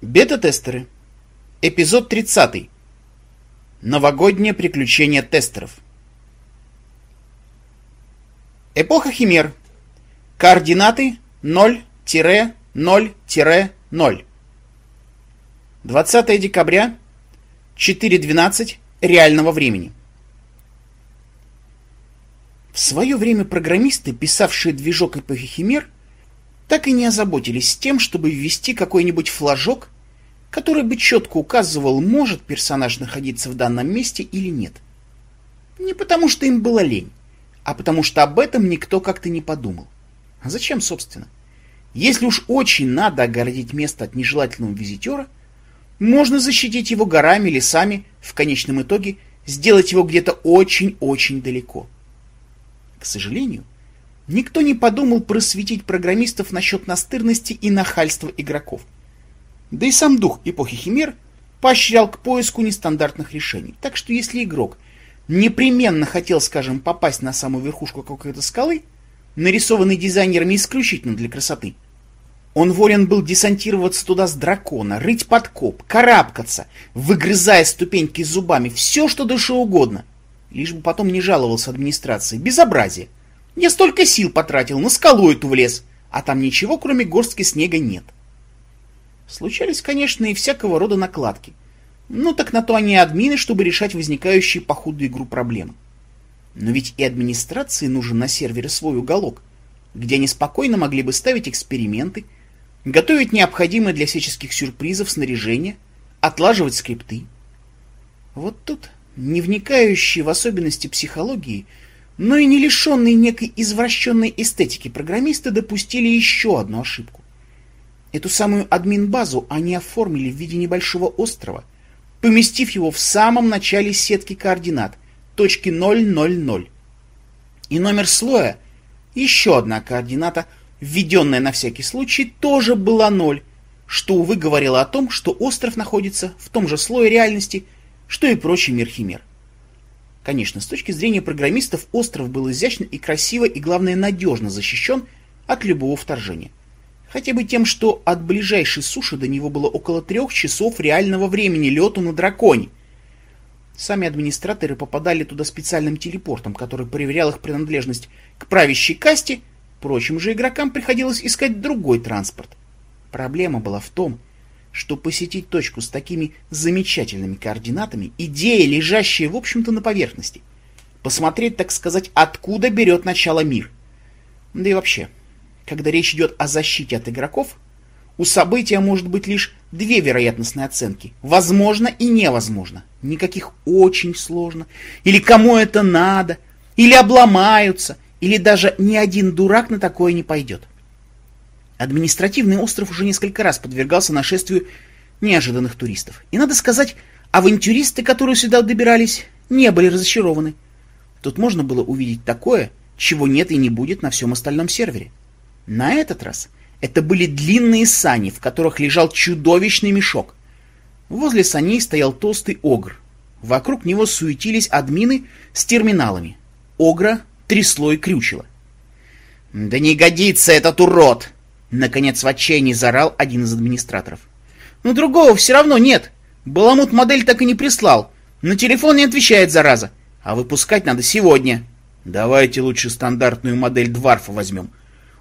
Бета-тестеры. Эпизод 30. Новогоднее приключение тестеров. Эпоха Химер. Координаты 0-0-0. 20 декабря. 4.12 реального времени. В свое время программисты, писавшие движок эпохи Химер, так и не озаботились тем, чтобы ввести какой-нибудь флажок, который бы четко указывал, может персонаж находиться в данном месте или нет. Не потому, что им было лень, а потому что об этом никто как-то не подумал. А зачем, собственно? Если уж очень надо огородить место от нежелательного визитера, можно защитить его горами, лесами, в конечном итоге сделать его где-то очень-очень далеко. К сожалению, никто не подумал просветить программистов насчет настырности и нахальства игроков. Да и сам дух эпохи Химер поощрял к поиску нестандартных решений. Так что если игрок непременно хотел, скажем, попасть на самую верхушку какой-то скалы, нарисованной дизайнерами исключительно для красоты, он волен был десантироваться туда с дракона, рыть подкоп, карабкаться, выгрызая ступеньки зубами, все, что душе угодно, лишь бы потом не жаловался администрации. Безобразие! Я столько сил потратил, на скалу эту влез, а там ничего, кроме горстки снега, нет. Случались, конечно, и всякого рода накладки. Ну так на то они админы, чтобы решать возникающие по ходу игру проблемы. Но ведь и администрации нужен на сервере свой уголок, где они спокойно могли бы ставить эксперименты, готовить необходимое для всяческих сюрпризов снаряжение, отлаживать скрипты. Вот тут, не вникающие в особенности психологии, но и не лишенные некой извращенной эстетики программисты допустили еще одну ошибку. Эту самую админ-базу они оформили в виде небольшого острова, поместив его в самом начале сетки координат, точки 000. И номер слоя, еще одна координата, введенная на всякий случай, тоже была 0, что, увы, говорило о том, что остров находится в том же слое реальности, что и прочий мир химер. Конечно, с точки зрения программистов остров был изящно и красиво и, главное, надежно защищен от любого вторжения. Хотя бы тем, что от ближайшей суши до него было около трех часов реального времени лету на драконе. Сами администраторы попадали туда специальным телепортом, который проверял их принадлежность к правящей касте, прочим же игрокам приходилось искать другой транспорт. Проблема была в том, что посетить точку с такими замечательными координатами – идея, лежащая, в общем-то, на поверхности. Посмотреть, так сказать, откуда берет начало мир. Да и вообще, когда речь идет о защите от игроков, у события может быть лишь две вероятностные оценки. Возможно и невозможно. Никаких очень сложно. Или кому это надо. Или обломаются. Или даже ни один дурак на такое не пойдет. Административный остров уже несколько раз подвергался нашествию неожиданных туристов. И надо сказать, авантюристы, которые сюда добирались, не были разочарованы. Тут можно было увидеть такое, чего нет и не будет на всем остальном сервере. На этот раз это были длинные сани, в которых лежал чудовищный мешок. Возле саней стоял толстый огр. Вокруг него суетились админы с терминалами. Огра трясло и крючило. «Да не годится этот урод!» Наконец в отчаянии заорал один из администраторов. «Но другого все равно нет. Баламут модель так и не прислал. На телефон не отвечает, зараза. А выпускать надо сегодня. Давайте лучше стандартную модель Дварфа возьмем.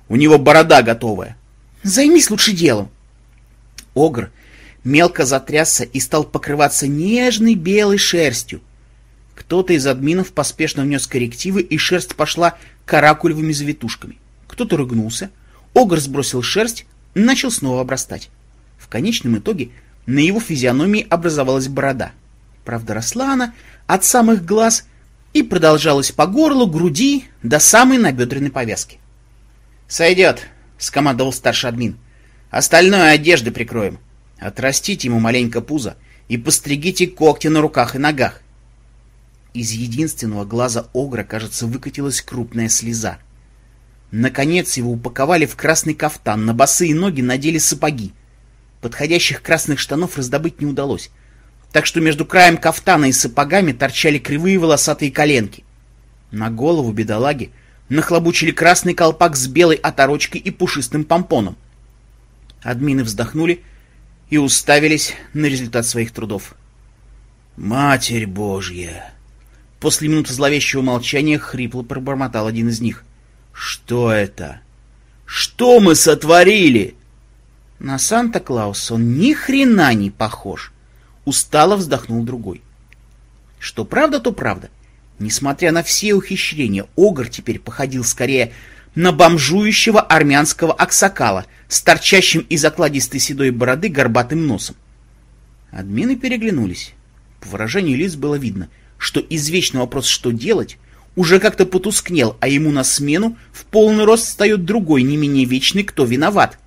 У него борода готовая. Займись лучше делом. Огр мелко затрясся и стал покрываться нежной белой шерстью. Кто-то из админов поспешно внес коррективы, и шерсть пошла каракулевыми завитушками. Кто-то рыгнулся, Огр сбросил шерсть начал снова обрастать. В конечном итоге на его физиономии образовалась борода. Правда, росла она от самых глаз и продолжалась по горлу, груди до самой набедренной повязки. «Сойдет», — скомандовал старший админ. «Остальное одежды прикроем. Отрастите ему маленько пузо и постригите когти на руках и ногах». Из единственного глаза Огра, кажется, выкатилась крупная слеза. Наконец его упаковали в красный кафтан, на босые ноги надели сапоги. Подходящих красных штанов раздобыть не удалось, так что между краем кафтана и сапогами торчали кривые волосатые коленки. На голову бедолаги нахлобучили красный колпак с белой оторочкой и пушистым помпоном. Админы вздохнули и уставились на результат своих трудов. «Матерь Божья!» После минуты зловещего молчания хрипло пробормотал один из них. «Что это? Что мы сотворили?» На Санта-Клауса он ни хрена не похож. Устало вздохнул другой. Что правда, то правда. Несмотря на все ухищрения, Огр теперь походил скорее на бомжующего армянского аксакала с торчащим из окладистой седой бороды горбатым носом. Админы переглянулись. По выражению лиц было видно, что извечный вопрос «что делать?» Уже как-то потускнел, а ему на смену в полный рост встает другой, не менее вечный «кто виноват?».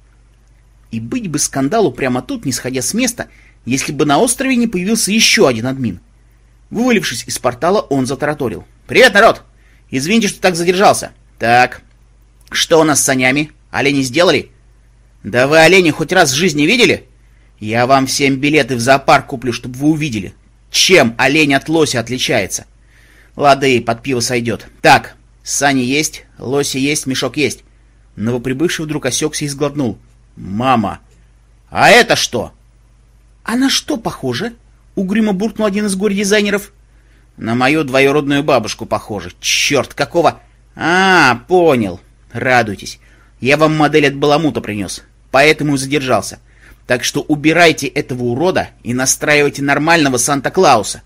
И быть бы скандалу прямо тут, не сходя с места, если бы на острове не появился еще один админ. Вывалившись из портала, он затараторил. «Привет, народ! Извините, что так задержался. Так, что у нас с санями? Олени сделали?» «Да вы оленя хоть раз в жизни видели?» «Я вам всем билеты в зоопарк куплю, чтобы вы увидели. Чем олень от лося отличается?» «Лады, под пиво сойдет. Так, сани есть, лоси есть, мешок есть». Новоприбывший вдруг осекся и сглотнул. «Мама! А это что?» «А на что похоже?» — угрюмо буркнул один из горе-дизайнеров. «На мою двоюродную бабушку похоже. Черт, какого...» «А, понял. Радуйтесь. Я вам модель от Баламута принес, поэтому и задержался. Так что убирайте этого урода и настраивайте нормального Санта-Клауса».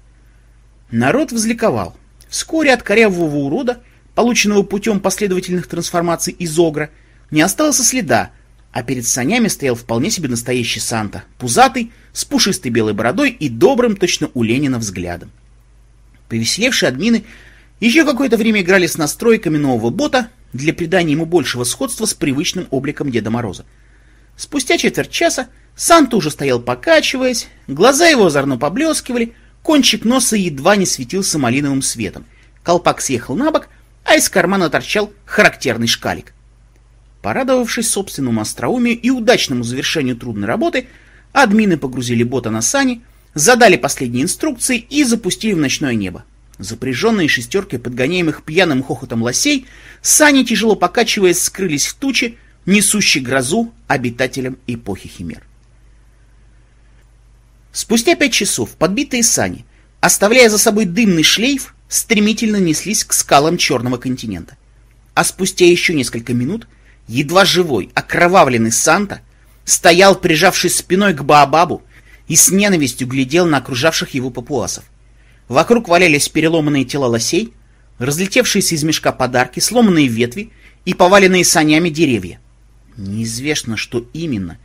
Народ возликовал. Вскоре от корявого урода, полученного путем последовательных трансформаций из Огра, не осталось следа, а перед санями стоял вполне себе настоящий Санта, пузатый, с пушистой белой бородой и добрым, точно у Ленина, взглядом. Повеселевшие админы еще какое-то время играли с настройками нового бота для придания ему большего сходства с привычным обликом Деда Мороза. Спустя четверть часа Санта уже стоял покачиваясь, глаза его озорно поблескивали, кончик носа едва не светился малиновым светом, колпак съехал на бок, а из кармана торчал характерный шкалик. Порадовавшись собственному остроумию и удачному завершению трудной работы, админы погрузили бота на сани, задали последние инструкции и запустили в ночное небо. Запряженные шестеркой подгоняемых пьяным хохотом лосей, сани, тяжело покачиваясь, скрылись в тучи, несущей грозу обитателям эпохи Химер. Спустя пять часов подбитые сани, оставляя за собой дымный шлейф, стремительно неслись к скалам Черного континента. А спустя еще несколько минут едва живой, окровавленный Санта, стоял, прижавшись спиной к Баобабу, и с ненавистью глядел на окружавших его папуасов. Вокруг валялись переломанные тела лосей, разлетевшиеся из мешка подарки, сломанные ветви и поваленные санями деревья. Неизвестно, что именно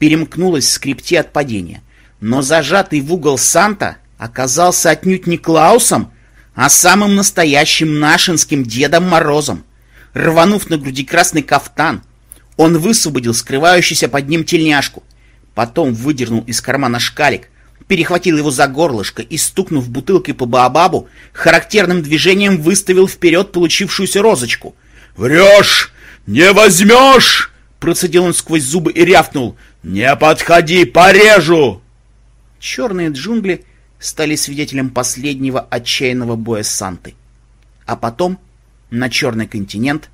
перемкнулось в скрипте от падения, но зажатый в угол Санта оказался отнюдь не Клаусом, а самым настоящим нашинским Дедом Морозом. Рванув на груди красный кафтан, он высвободил скрывающийся под ним тельняшку, потом выдернул из кармана шкалик, перехватил его за горлышко и, стукнув бутылкой по Баобабу, характерным движением выставил вперед получившуюся розочку. «Врешь! Не возьмешь!» Процедил он сквозь зубы и рявкнул. «Не подходи, порежу!» Черные джунгли стали свидетелем последнего отчаянного боя с Сантой. А потом на черный континент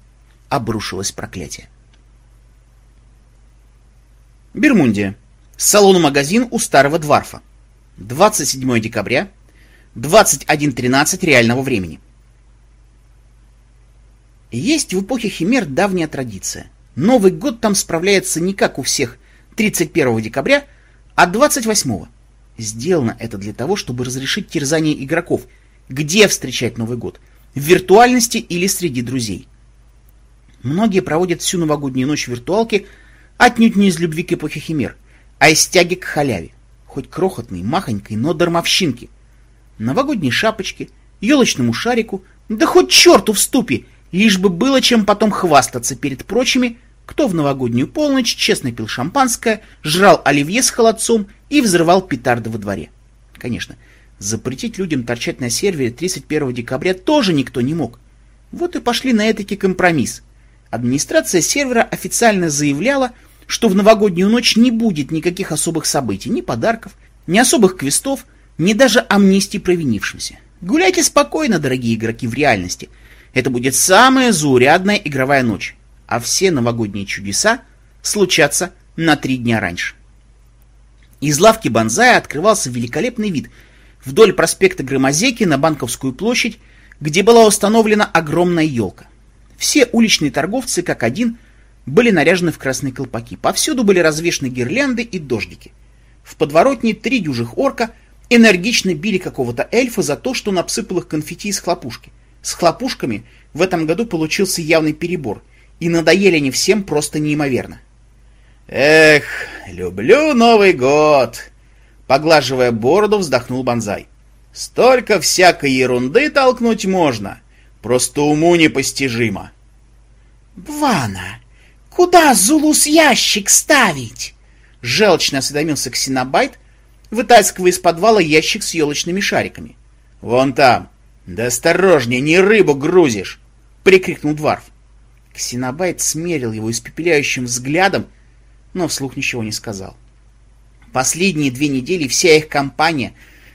обрушилось проклятие. Бермундия. Салон-магазин у старого дворфа. 27 декабря, 21.13 реального времени. Есть в эпохе Химер давняя традиция. Новый год там справляется не как у всех 31 декабря, а 28. Сделано это для того, чтобы разрешить терзание игроков, где встречать Новый год – в виртуальности или среди друзей. Многие проводят всю новогоднюю ночь в виртуалке отнюдь не из любви к эпохе химер, а из тяги к халяве, хоть крохотной, махонькой, но дармовщинки. Новогодние шапочки, елочному шарику, да хоть черту в ступе, лишь бы было чем потом хвастаться перед прочими, кто в новогоднюю полночь честно пил шампанское, жрал оливье с холодцом и взрывал петарды во дворе. Конечно, Запретить людям торчать на сервере 31 декабря тоже никто не мог. Вот и пошли на этакий компромисс. Администрация сервера официально заявляла, что в новогоднюю ночь не будет никаких особых событий, ни подарков, ни особых квестов, ни даже амнистии провинившимся. Гуляйте спокойно, дорогие игроки, в реальности. Это будет самая заурядная игровая ночь, а все новогодние чудеса случатся на три дня раньше. Из лавки Бонзая открывался великолепный вид вдоль проспекта Громозеки на Банковскую площадь, где была установлена огромная елка. Все уличные торговцы, как один, были наряжены в красные колпаки. Повсюду были развешаны гирлянды и дождики. В подворотне три дюжих орка энергично били какого-то эльфа за то, что он обсыпал их конфетти из хлопушки. С хлопушками в этом году получился явный перебор, и надоели они всем просто неимоверно. «Эх, люблю Новый год!» Поглаживая бороду, вздохнул Бонзай. «Столько всякой ерунды толкнуть можно, просто уму непостижимо!» «Бвана, куда Зулус ящик ставить?» Желчно осведомился Ксенобайт, вытаскивая из подвала ящик с елочными шариками. «Вон там! Да осторожнее, не рыбу грузишь!» — прикрикнул Дварф. Ксенобайт смерил его испепеляющим взглядом, но вслух ничего не сказал. Последние две недели вся их компания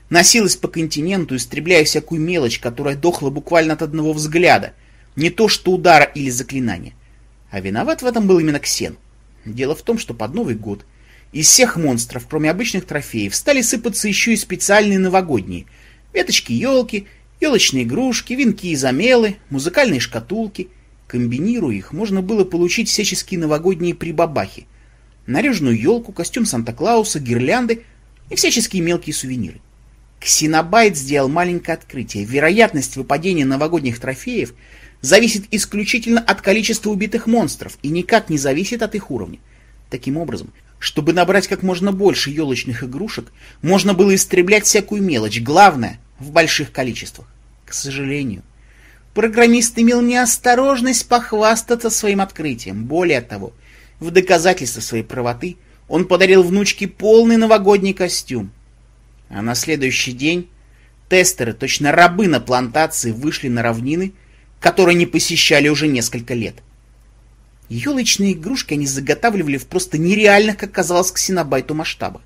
носилась по континенту, истребляя всякую мелочь, которая дохла буквально от одного взгляда, не то что удара или заклинания. А виноват в этом был именно Ксен. Дело в том, что под Новый год из всех монстров, кроме обычных трофеев, стали сыпаться еще и специальные новогодние. Веточки елки, елочные игрушки, венки и замелы, музыкальные шкатулки. Комбинируя их, можно было получить всяческие новогодние прибабахи — наряженную елку, костюм Санта-Клауса, гирлянды и всяческие мелкие сувениры. Ксенобайт сделал маленькое открытие. Вероятность выпадения новогодних трофеев зависит исключительно от количества убитых монстров и никак не зависит от их уровня. Таким образом, чтобы набрать как можно больше елочных игрушек, можно было истреблять всякую мелочь, главное — в больших количествах. К сожалению, программист имел неосторожность похвастаться своим открытием. Более того, — в доказательство своей правоты он подарил внучке полный новогодний костюм. А на следующий день тестеры, точно рабы на плантации, вышли на равнины, которые не посещали уже несколько лет. Елочные игрушки они заготавливали в просто нереальных, как казалось, ксенобайту масштабах.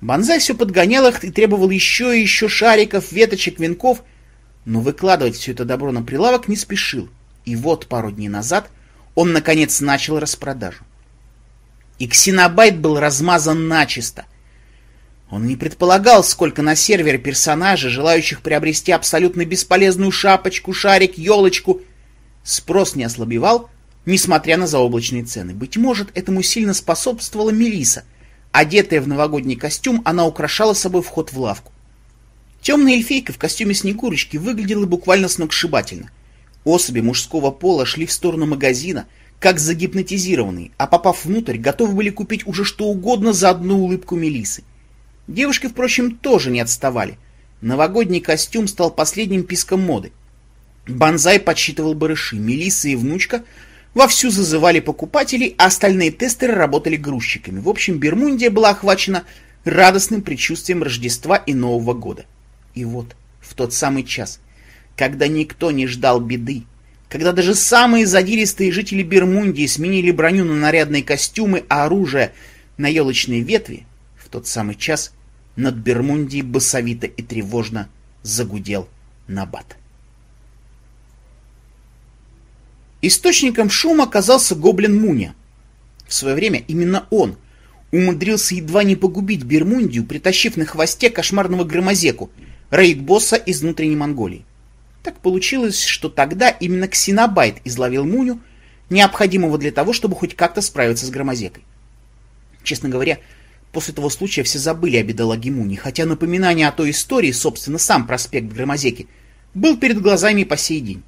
Бонзай все подгонял их и требовал еще и еще шариков, веточек, венков, но выкладывать все это добро на прилавок не спешил. И вот пару дней назад — он, наконец, начал распродажу. И ксенобайт был размазан начисто. Он не предполагал, сколько на сервере персонажей, желающих приобрести абсолютно бесполезную шапочку, шарик, елочку. Спрос не ослабевал, несмотря на заоблачные цены. Быть может, этому сильно способствовала Мелиса. Одетая в новогодний костюм, она украшала собой вход в лавку. Темная эльфейка в костюме Снегурочки выглядела буквально сногсшибательно — Особи мужского пола шли в сторону магазина, как загипнотизированные, а попав внутрь, готовы были купить уже что угодно за одну улыбку Мелисы. Девушки, впрочем, тоже не отставали. Новогодний костюм стал последним писком моды. Банзай подсчитывал барыши, Мелиса и внучка вовсю зазывали покупателей, а остальные тестеры работали грузчиками. В общем, Бермундия была охвачена радостным предчувствием Рождества и Нового года. И вот, в тот самый час, когда никто не ждал беды, когда даже самые задиристые жители Бермундии сменили броню на нарядные костюмы, а оружие на елочные ветви, в тот самый час над Бермундией басовито и тревожно загудел Набат. Источником шума оказался гоблин Муня. В свое время именно он умудрился едва не погубить Бермундию, притащив на хвосте кошмарного громозеку, рейд-босса из внутренней Монголии. Так получилось, что тогда именно Ксенобайт изловил Муню, необходимого для того, чтобы хоть как-то справиться с Громозекой. Честно говоря, после того случая все забыли о бедолаге Муни, хотя напоминание о той истории, собственно, сам проспект Громозеки, был перед глазами и по сей день.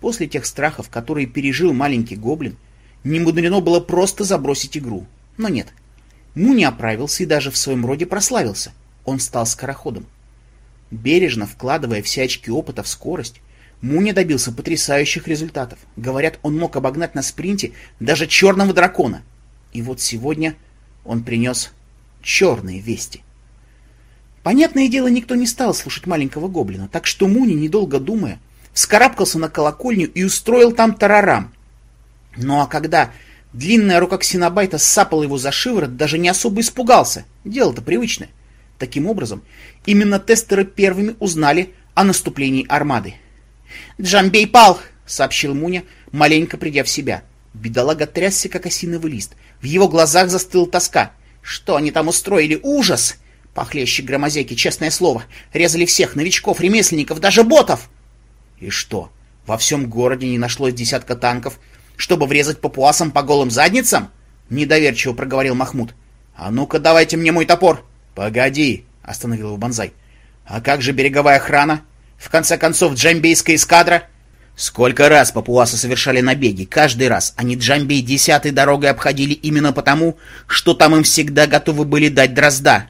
После тех страхов, которые пережил маленький гоблин, не мудрено было просто забросить игру. Но нет. Муни оправился и даже в своем роде прославился. Он стал скороходом. Бережно вкладывая все очки опыта в скорость, Муни добился потрясающих результатов. Говорят, он мог обогнать на спринте даже черного дракона. И вот сегодня он принес черные вести. Понятное дело, никто не стал слушать маленького гоблина, так что Муни, недолго думая, вскарабкался на колокольню и устроил там тарарам. Ну а когда длинная рука Ксенобайта сапала его за шиворот, даже не особо испугался. Дело-то привычное. Таким образом, именно тестеры первыми узнали о наступлении армады. «Джамбей пал!» — сообщил Муня, маленько придя в себя. Бедолага трясся, как осиновый лист. В его глазах застыла тоска. Что они там устроили? Ужас! Похлеще громозеки, честное слово. Резали всех, новичков, ремесленников, даже ботов. И что, во всем городе не нашлось десятка танков, чтобы врезать папуасам по голым задницам? Недоверчиво проговорил Махмуд. А ну-ка давайте мне мой топор. Погоди, остановил его Бонзай. А как же береговая охрана? В конце концов, джамбейская эскадра? Сколько раз папуасы совершали набеги, каждый раз они Джамбей десятой дорогой обходили именно потому, что там им всегда готовы были дать дрозда.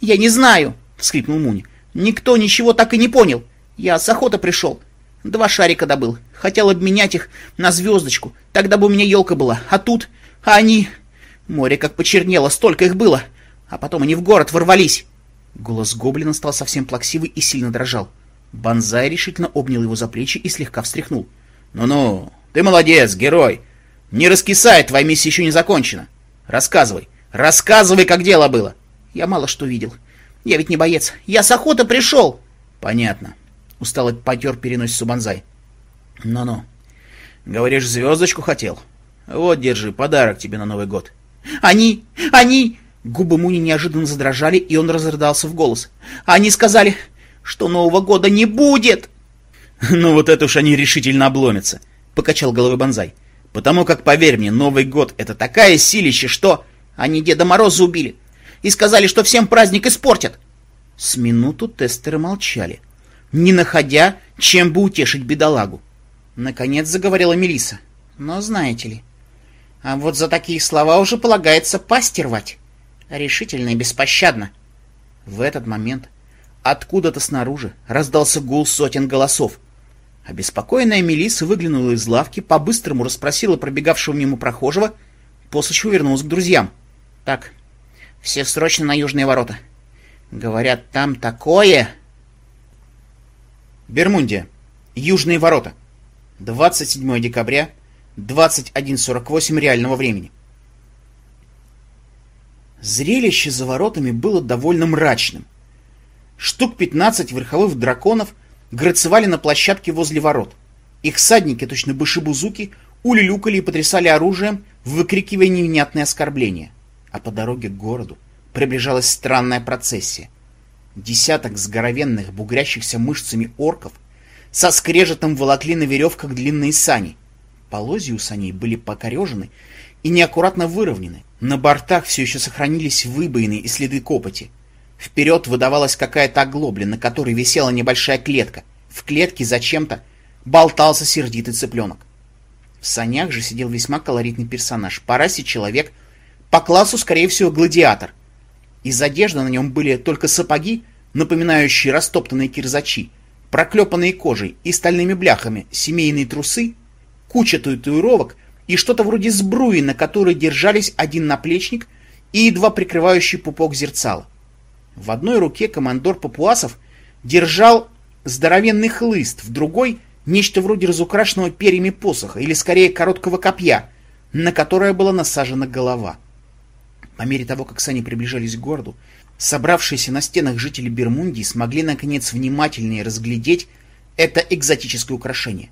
«Я не знаю», — вскрикнул Муни. «Никто ничего так и не понял. Я с охоты пришел. Два шарика добыл. Хотел обменять их на звездочку. Тогда бы у меня елка была. А тут... А они... Море как почернело, столько их было. А потом они в город ворвались». Голос гоблина стал совсем плаксивый и сильно дрожал. Бонзай решительно обнял его за плечи и слегка встряхнул. «Ну-ну, ты молодец, герой. Не раскисай, твоя миссия еще не закончена. Рассказывай, рассказывай, как дело было». Я мало что видел. Я ведь не боец. Я с охоты пришел. Понятно. Устало потер переносицу Бонзай. Ну-ну. Говоришь, звездочку хотел? Вот, держи, подарок тебе на Новый год. Они! Они! Губы Муни неожиданно задрожали, и он разрыдался в голос. Они сказали, что Нового года не будет! Ну вот это уж они решительно обломятся, покачал головой Бонзай. Потому как, поверь мне, Новый год — это такая силище, что... Они Деда Мороза убили и сказали, что всем праздник испортят. С минуту тестеры молчали, не находя, чем бы утешить бедолагу. Наконец заговорила Мелиса. Но знаете ли, а вот за такие слова уже полагается пасть рвать. Решительно и беспощадно. В этот момент откуда-то снаружи раздался гул сотен голосов. Обеспокоенная Мелиса выглянула из лавки, по-быстрому расспросила пробегавшего мимо прохожего, после чего вернулась к друзьям. «Так, все срочно на южные ворота. Говорят, там такое... Бермундия. Южные ворота. 27 декабря, 21.48 реального времени. Зрелище за воротами было довольно мрачным. Штук 15 верховых драконов грацевали на площадке возле ворот. Их всадники, точно башибузуки, улюлюкали и потрясали оружием, выкрикивая невнятные оскорбления а по дороге к городу приближалась странная процессия. Десяток сгоровенных, бугрящихся мышцами орков со скрежетом волокли на веревках длинные сани. Полозья у саней были покорежены и неаккуратно выровнены. На бортах все еще сохранились выбоины и следы копоти. Вперед выдавалась какая-то оглобля, на которой висела небольшая клетка. В клетке зачем-то болтался сердитый цыпленок. В санях же сидел весьма колоритный персонаж, по расе человек — по классу, скорее всего, гладиатор. Из одежды на нем были только сапоги, напоминающие растоптанные кирзачи, проклепанные кожей и стальными бляхами, семейные трусы, куча татуировок и что-то вроде сбруи, на которой держались один наплечник и едва прикрывающий пупок зерцала. В одной руке командор папуасов держал здоровенный хлыст, в другой — нечто вроде разукрашенного перьями посоха, или скорее короткого копья, на которое была насажена голова. По мере того, как сани приближались к городу, собравшиеся на стенах жители Бермундии смогли наконец внимательнее разглядеть это экзотическое украшение.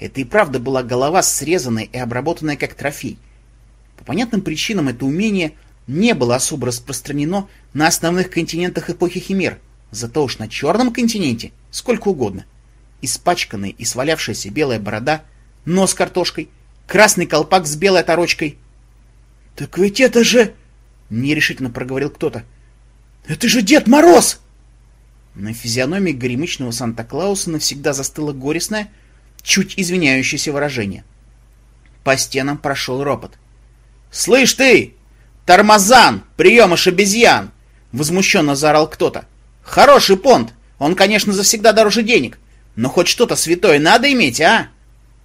Это и правда была голова, срезанная и обработанная как трофей. По понятным причинам это умение не было особо распространено на основных континентах эпохи Химер, зато уж на черном континенте сколько угодно. Испачканная и свалявшаяся белая борода, нос картошкой, красный колпак с белой оторочкой. «Так ведь это же...» Нерешительно проговорил кто-то. «Это же Дед Мороз!» На физиономии горемычного Санта-Клауса навсегда застыло горестное, чуть извиняющееся выражение. По стенам прошел ропот. «Слышь ты! Тормозан! Приемыш обезьян!» Возмущенно заорал кто-то. «Хороший понт! Он, конечно, завсегда дороже денег, но хоть что-то святое надо иметь, а?»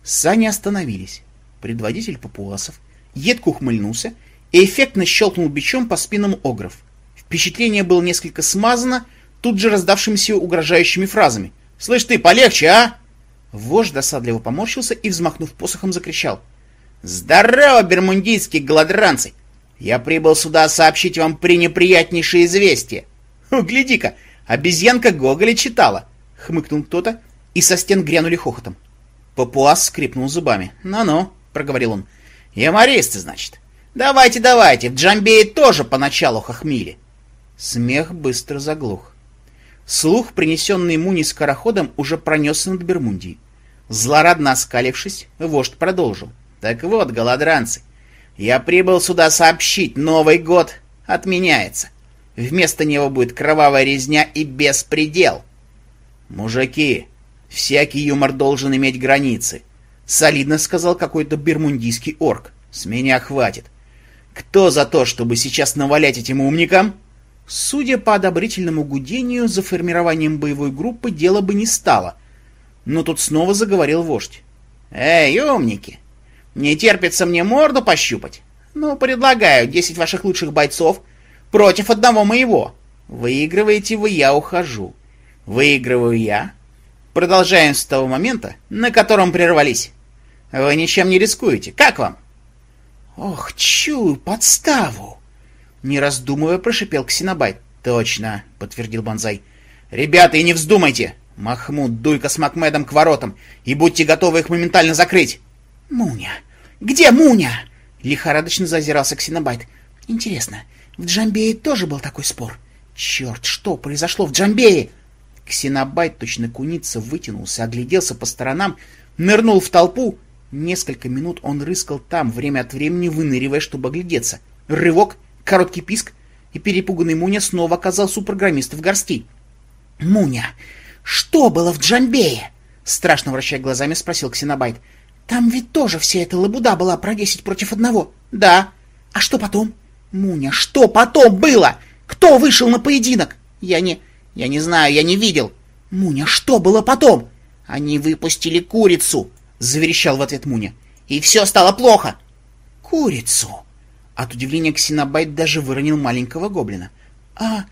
Сани остановились. Предводитель папуасов едко ухмыльнулся и эффектно щелкнул бичом по спинам огров. Впечатление было несколько смазано, тут же раздавшимися угрожающими фразами. «Слышь ты, полегче, а!» Вождь досадливо поморщился и, взмахнув посохом, закричал. «Здорово, бермундийские голодранцы! Я прибыл сюда сообщить вам пренеприятнейшее известие!» «Гляди-ка, обезьянка Гоголя читала!» — хмыкнул кто-то, и со стен грянули хохотом. Папуас скрипнул зубами. «Ну-ну», — проговорил он, — «юмористы, значит. Давайте, давайте, в Джамбее тоже поначалу хохмили. Смех быстро заглух. Слух, принесенный Муни скороходом, уже пронесся над Бермундией. Злорадно оскалившись, вождь продолжил. «Так вот, голодранцы, я прибыл сюда сообщить, Новый год отменяется. Вместо него будет кровавая резня и беспредел. Мужики, всякий юмор должен иметь границы», — солидно сказал какой-то бермундийский орк. «С меня хватит. Кто за то, чтобы сейчас навалять этим умникам?» Судя по одобрительному гудению, за формированием боевой группы дело бы не стало. Но тут снова заговорил вождь. «Эй, умники! Не терпится мне морду пощупать? Ну, предлагаю десять ваших лучших бойцов против одного моего. Выигрываете вы, я ухожу. Выигрываю я. Продолжаем с того момента, на котором прервались. Вы ничем не рискуете. Как вам?» «Ох, чую подставу!» Не раздумывая, прошипел Ксенобайт. «Точно», — подтвердил Бонзай. «Ребята, и не вздумайте! Махмуд, дуй-ка с Макмедом к воротам, и будьте готовы их моментально закрыть!» «Муня! Где Муня?» — лихорадочно зазирался Ксенобайт. «Интересно, в Джамбее тоже был такой спор? Черт, что произошло в Джамбее?» Ксенобайт, точно куница, вытянулся, огляделся по сторонам, нырнул в толпу. Несколько минут он рыскал там, время от времени выныривая, чтобы оглядеться. Рывок, Короткий писк, и перепуганный Муня снова оказался у программиста в горсти. «Муня, что было в Джамбее?» Страшно вращая глазами, спросил Ксенобайт. «Там ведь тоже вся эта лабуда была про десять против одного». «Да». «А что потом?» «Муня, что потом было? Кто вышел на поединок?» «Я не... я не знаю, я не видел». «Муня, что было потом?» «Они выпустили курицу», — заверещал в ответ Муня. «И все стало плохо». «Курицу?» От удивления Ксенобайт даже выронил маленького гоблина. «А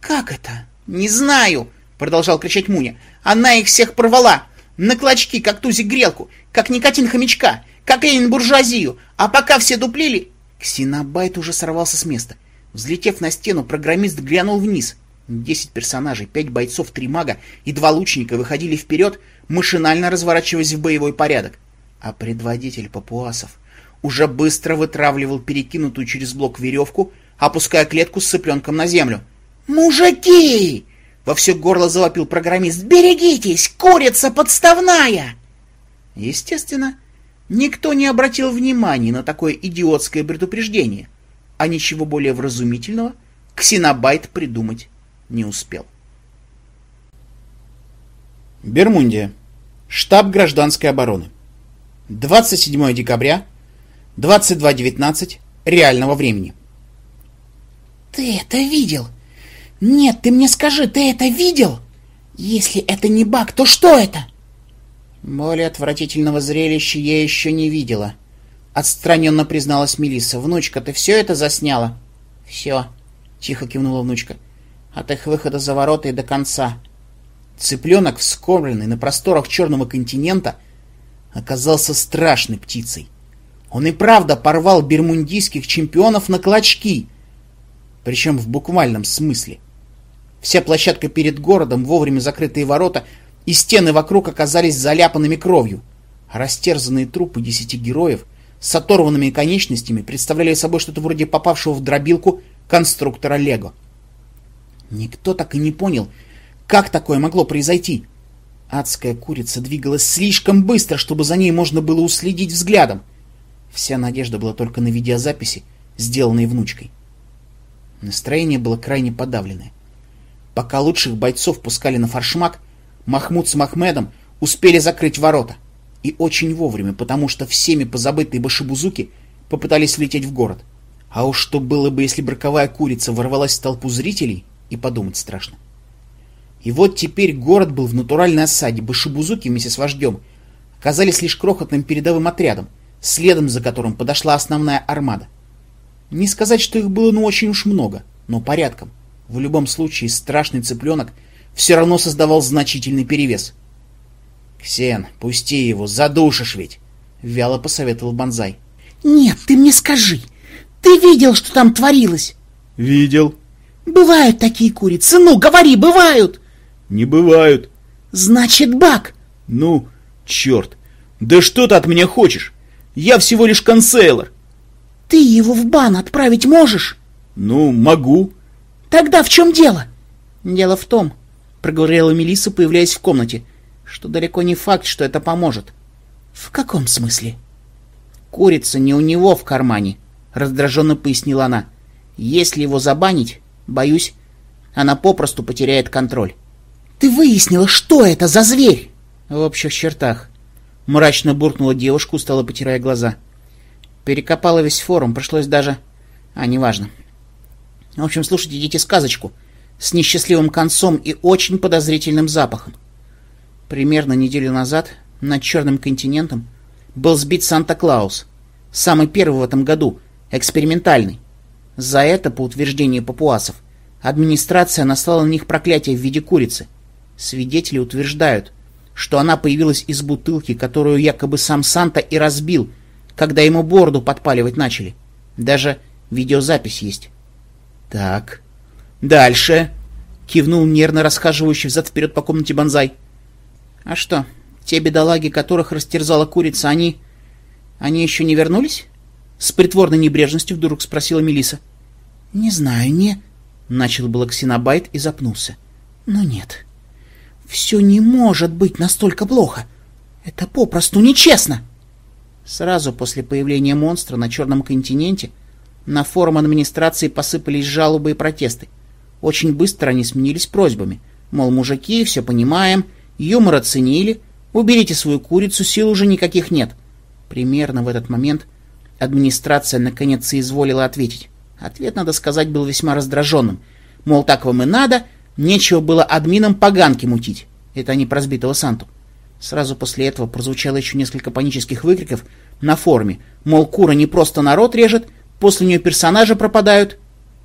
как это?» «Не знаю!» — продолжал кричать Муня. «Она их всех порвала! На клочки, как тузик грелку, как никотин хомячка, как Ленин буржуазию! А пока все дуплили...» Ксенобайт уже сорвался с места. Взлетев на стену, программист глянул вниз. Десять персонажей, пять бойцов, три мага и два лучника выходили вперед, машинально разворачиваясь в боевой порядок. А предводитель папуасов уже быстро вытравливал перекинутую через блок веревку, опуская клетку с цыпленком на землю. «Мужики!» — во все горло завопил программист. «Берегитесь! Курица подставная!» Естественно, никто не обратил внимания на такое идиотское предупреждение, а ничего более вразумительного Ксенобайт придумать не успел. Бермундия. Штаб гражданской обороны. 27 декабря 22.19 реального времени. «Ты это видел? Нет, ты мне скажи, ты это видел? Если это не баг, то что это?» Более отвратительного зрелища я еще не видела. Отстраненно призналась Мелисса. «Внучка, ты все это засняла?» «Все», — тихо кивнула внучка. «От их выхода за ворота и до конца». Цыпленок, вскормленный на просторах Черного континента, оказался страшной птицей. Он и правда порвал бермундийских чемпионов на клочки, причем в буквальном смысле. Вся площадка перед городом, вовремя закрытые ворота и стены вокруг оказались заляпанными кровью, растерзанные трупы десяти героев с оторванными конечностями представляли собой что-то вроде попавшего в дробилку конструктора Лего. Никто так и не понял, как такое могло произойти. Адская курица двигалась слишком быстро, чтобы за ней можно было уследить взглядом. Вся надежда была только на видеозаписи, сделанной внучкой. Настроение было крайне подавленное. Пока лучших бойцов пускали на фаршмак, Махмуд с Махмедом успели закрыть ворота. И очень вовремя, потому что всеми позабытые башибузуки попытались влететь в город. А уж что было бы, если браковая курица ворвалась в толпу зрителей, и подумать страшно. И вот теперь город был в натуральной осаде. Башибузуки вместе с вождем оказались лишь крохотным передовым отрядом — следом за которым подошла основная армада. Не сказать, что их было ну очень уж много, но порядком. В любом случае, страшный цыпленок все равно создавал значительный перевес. «Ксен, пусти его, задушишь ведь!» — вяло посоветовал Бонзай. «Нет, ты мне скажи, ты видел, что там творилось?» «Видел». «Бывают такие курицы, ну, говори, бывают!» «Не бывают». «Значит, баг!» «Ну, черт! Да что ты от меня хочешь? Я всего лишь консейлор. Ты его в бан отправить можешь? Ну, могу. Тогда в чем дело? Дело в том, проговорила Мелисса, появляясь в комнате, что далеко не факт, что это поможет. В каком смысле? Курица не у него в кармане, раздраженно пояснила она. Если его забанить, боюсь, она попросту потеряет контроль. Ты выяснила, что это за зверь? В общих чертах. Мрачно буркнула девушка, устало потирая глаза. Перекопала весь форум, пришлось даже... А, неважно. В общем, слушайте, идите сказочку с несчастливым концом и очень подозрительным запахом. Примерно неделю назад над Черным континентом был сбит Санта-Клаус, самый первый в этом году, экспериментальный. За это, по утверждению папуасов, администрация наслала на них проклятие в виде курицы. Свидетели утверждают, что она появилась из бутылки, которую якобы сам Санта и разбил, когда ему борду подпаливать начали. Даже видеозапись есть. Так, дальше, кивнул нервно расхаживающий взад-вперед по комнате Бонзай. А что, те бедолаги, которых растерзала курица, они... они еще не вернулись? С притворной небрежностью вдруг спросила Мелиса. Не знаю, не... Начал было Ксенобайт и запнулся. Но нет. Все не может быть настолько плохо. Это попросту нечестно. Сразу после появления монстра на Черном континенте на форум администрации посыпались жалобы и протесты. Очень быстро они сменились просьбами. Мол, мужики, все понимаем, юмор оценили, уберите свою курицу, сил уже никаких нет. Примерно в этот момент администрация наконец соизволила ответить. Ответ, надо сказать, был весьма раздраженным. Мол, так вам и надо, нечего было админам поганки мутить. Это они про сбитого Санту. Сразу после этого прозвучало еще несколько панических выкриков на форуме. Мол, Кура не просто народ режет, после нее персонажи пропадают.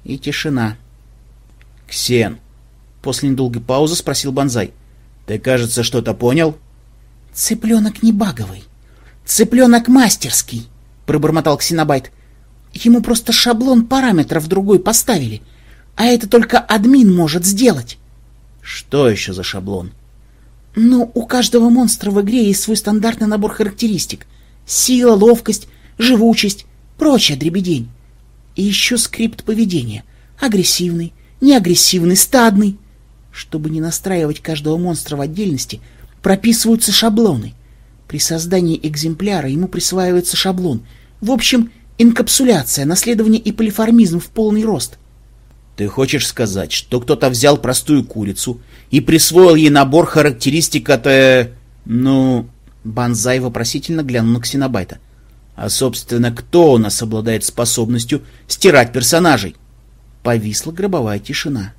И тишина. «Ксен!» После недолгой паузы спросил Бонзай. «Ты, кажется, что-то понял?» «Цыпленок не баговый. Цыпленок мастерский», — пробормотал Ксенобайт. «Ему просто шаблон параметров другой поставили, а это только админ может сделать». «Что еще за шаблон?» «Ну, у каждого монстра в игре есть свой стандартный набор характеристик. Сила, ловкость, живучесть, прочая дребедень. И еще скрипт поведения. Агрессивный, неагрессивный, стадный. Чтобы не настраивать каждого монстра в отдельности, прописываются шаблоны. При создании экземпляра ему присваивается шаблон. В общем, инкапсуляция, наследование и полиформизм в полный рост. Ты хочешь сказать, что кто-то взял простую курицу и присвоил ей набор характеристик от... Э, ну... Банзай вопросительно глянул на Ксенобайта. А, собственно, кто у нас обладает способностью стирать персонажей? Повисла гробовая тишина.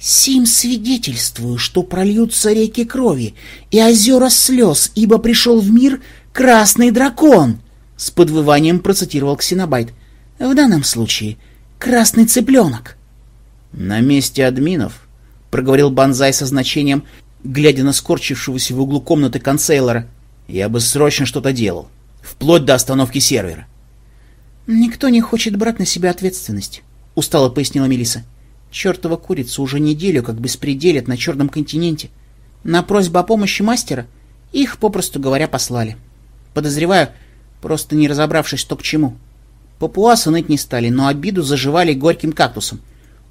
«Сим свидетельствую, что прольются реки крови и озера слез, ибо пришел в мир красный дракон!» С подвыванием процитировал Ксенобайт. «В данном случае красный цыпленок!» «На месте админов», — проговорил Банзай со значением, глядя на скорчившегося в углу комнаты консейлора, «я бы срочно что-то делал, вплоть до остановки сервера». «Никто не хочет брать на себя ответственность», — устало пояснила Мелиса. Чертова курица уже неделю как беспределит на Черном континенте. На просьбу о помощи мастера их, попросту говоря, послали. Подозреваю, просто не разобравшись, что к чему. Папуасы ныть не стали, но обиду заживали горьким кактусом.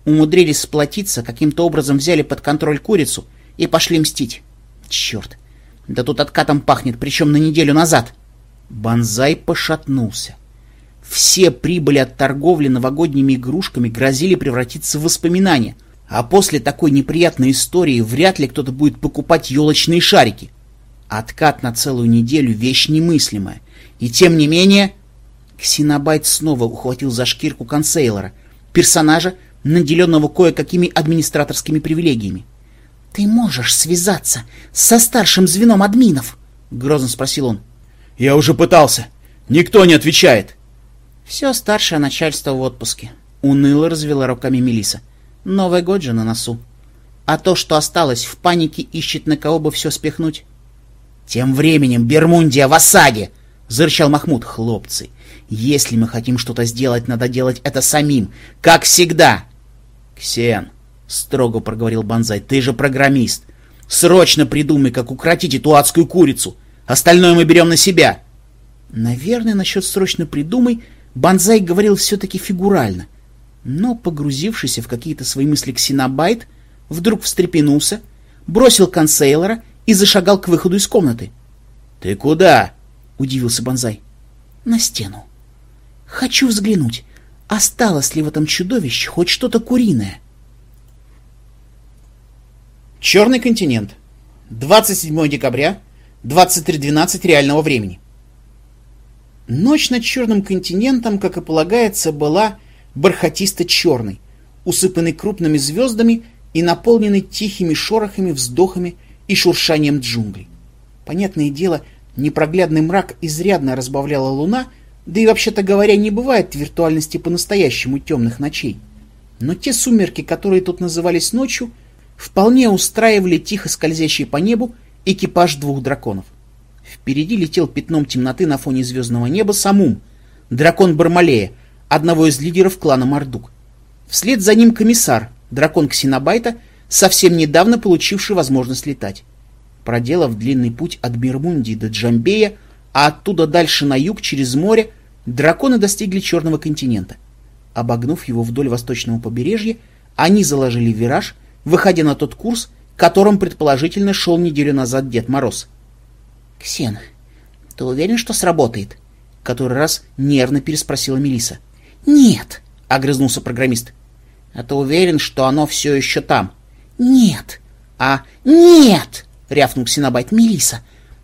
Умудрились сплотиться, каким-то образом взяли под контроль курицу и пошли мстить. Черт, да тут откатом пахнет, причем на неделю назад. Бонзай пошатнулся. Все прибыли от торговли новогодними игрушками грозили превратиться в воспоминания, а после такой неприятной истории вряд ли кто-то будет покупать елочные шарики. Откат на целую неделю — вещь немыслимая. И тем не менее... Ксенобайт снова ухватил за шкирку консейлора, персонажа, наделенного кое-какими администраторскими привилегиями. — Ты можешь связаться со старшим звеном админов? — грозно спросил он. — Я уже пытался. Никто не отвечает. Все старшее начальство в отпуске. Уныло развела руками Мелиса. Новый год же на носу. А то, что осталось, в панике ищет на кого бы все спихнуть. Тем временем Бермундия в осаде! Зарычал Махмуд. Хлопцы, если мы хотим что-то сделать, надо делать это самим, как всегда. Ксен, строго проговорил Банзай, ты же программист. Срочно придумай, как укротить эту адскую курицу. Остальное мы берем на себя. Наверное, насчет срочно придумай Банзай говорил все-таки фигурально, но, погрузившийся в какие-то свои мысли ксенобайт, вдруг встрепенулся, бросил консейлора и зашагал к выходу из комнаты. — Ты куда? — удивился Банзай. — На стену. Хочу взглянуть, осталось ли в этом чудовище хоть что-то куриное. Черный континент. 27 декабря, 23.12 реального времени. Ночь над Черным континентом, как и полагается, была бархатисто-черной, усыпанной крупными звездами и наполненной тихими шорохами, вздохами и шуршанием джунглей. Понятное дело, непроглядный мрак изрядно разбавляла луна, да и вообще-то говоря, не бывает виртуальности по-настоящему темных ночей. Но те сумерки, которые тут назывались ночью, вполне устраивали тихо скользящий по небу экипаж двух драконов. Впереди летел пятном темноты на фоне звездного неба Самум, дракон Бармалея, одного из лидеров клана Мардук. Вслед за ним комиссар, дракон Ксенобайта, совсем недавно получивший возможность летать. Проделав длинный путь от Мирмундии до Джамбея, а оттуда дальше на юг через море, драконы достигли Черного континента. Обогнув его вдоль восточного побережья, они заложили вираж, выходя на тот курс, которым предположительно шел неделю назад Дед Мороз. — Ксен, ты уверен, что сработает? — который раз нервно переспросила Мелиса. Нет, — огрызнулся программист. — А ты уверен, что оно все еще там? — Нет. — А нет! — рявкнул Ксенобайт Мелиса.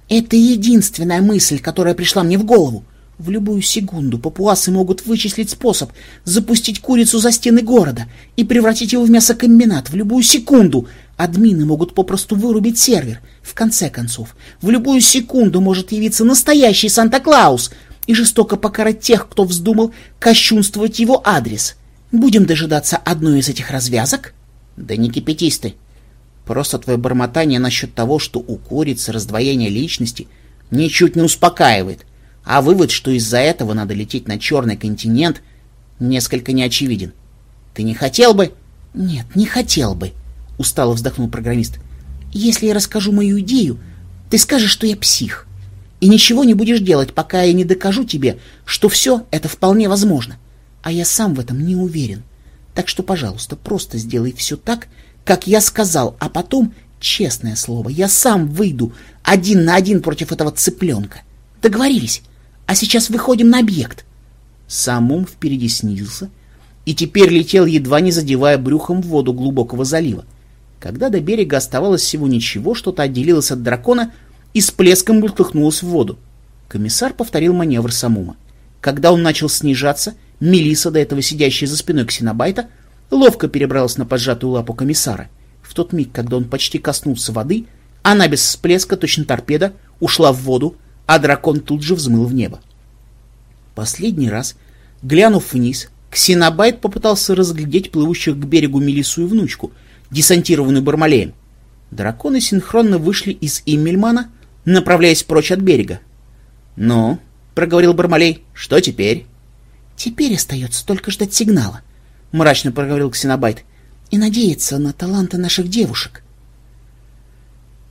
Это единственная мысль, которая пришла мне в голову. В любую секунду папуасы могут вычислить способ запустить курицу за стены города и превратить его в мясокомбинат в любую секунду. Админы могут попросту вырубить сервер. В конце концов, в любую секунду может явиться настоящий Санта-Клаус и жестоко покарать тех, кто вздумал кощунствовать его адрес. Будем дожидаться одной из этих развязок? Да не кипятись ты. Просто твое бормотание насчет того, что у курицы раздвоение личности, ничуть не успокаивает, а вывод, что из-за этого надо лететь на черный континент, несколько неочевиден. Ты не хотел бы? Нет, не хотел бы, устало вздохнул программист. Если я расскажу мою идею, ты скажешь, что я псих. И ничего не будешь делать, пока я не докажу тебе, что все это вполне возможно. А я сам в этом не уверен. Так что, пожалуйста, просто сделай все так, как я сказал, а потом, честное слово, я сам выйду один на один против этого цыпленка. Договорились? А сейчас выходим на объект. Сам ум впереди снизился и теперь летел, едва не задевая брюхом в воду глубокого залива. Когда до берега оставалось всего ничего, что-то отделилось от дракона и с плеском бултыхнулось в воду. Комиссар повторил маневр Самума. Когда он начал снижаться, Мелиса, до этого сидящая за спиной Ксенобайта, ловко перебралась на поджатую лапу комиссара. В тот миг, когда он почти коснулся воды, она без всплеска, точно торпеда, ушла в воду, а дракон тут же взмыл в небо. Последний раз, глянув вниз, Ксенобайт попытался разглядеть плывущих к берегу Мелису и внучку, десантированную Бармалеем. Драконы синхронно вышли из Иммельмана, направляясь прочь от берега. «Ну?» — проговорил Бармалей. «Что теперь?» «Теперь остается только ждать сигнала», — мрачно проговорил Ксенобайт, — и надеяться на таланты наших девушек.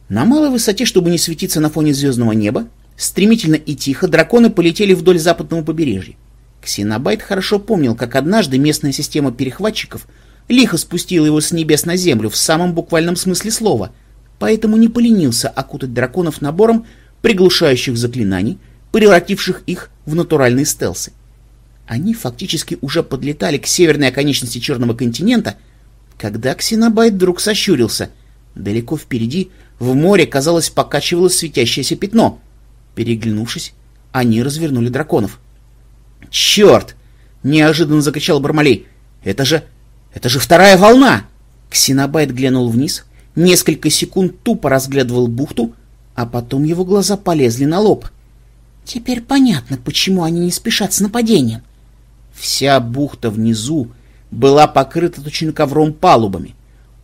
На малой высоте, чтобы не светиться на фоне звездного неба, стремительно и тихо драконы полетели вдоль западного побережья. Ксенобайт хорошо помнил, как однажды местная система перехватчиков лихо спустила его с небес на землю в самом буквальном смысле слова, поэтому не поленился окутать драконов набором приглушающих заклинаний, превративших их в натуральные стелсы. Они фактически уже подлетали к северной оконечности Черного континента, когда Ксенобайт вдруг сощурился. Далеко впереди, в море, казалось, покачивалось светящееся пятно. Переглянувшись, они развернули драконов. «Черт!» — неожиданно закричал Бармалей. «Это же... это же вторая волна!» Ксенобайт глянул вниз, несколько секунд тупо разглядывал бухту, а потом его глаза полезли на лоб. «Теперь понятно, почему они не спешат с нападением. Вся бухта внизу была покрыта точно ковром палубами.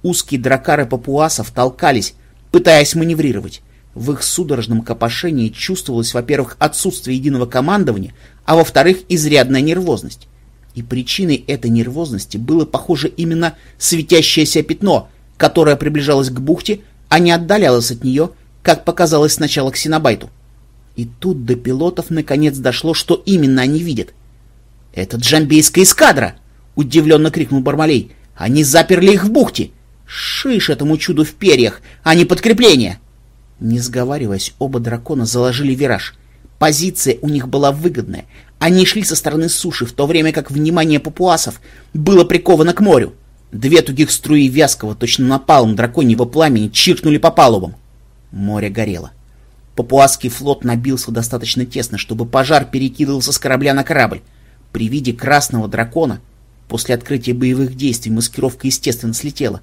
Узкие дракары папуасов толкались, пытаясь маневрировать. В их судорожном копошении чувствовалось, во-первых, отсутствие единого командования, а во-вторых, изрядная нервозность. И причиной этой нервозности было, похоже, именно светящееся пятно, которое приближалось к бухте, а не отдалялось от нее, как показалось сначала Ксенобайту. И тут до пилотов наконец дошло, что именно они видят. «Это джамбейская эскадра!» — удивленно крикнул Бармалей. «Они заперли их в бухте! Шиш этому чуду в перьях, а не подкрепление!» Не сговариваясь, оба дракона заложили вираж. Позиция у них была выгодная. Они шли со стороны суши, в то время как внимание папуасов было приковано к морю. Две тугих струи вязкого, точно напалом драконьего пламени, чиркнули по палубам. Море горело. Папуасский флот набился достаточно тесно, чтобы пожар перекидывался с корабля на корабль. При виде красного дракона, после открытия боевых действий, маскировка естественно слетела.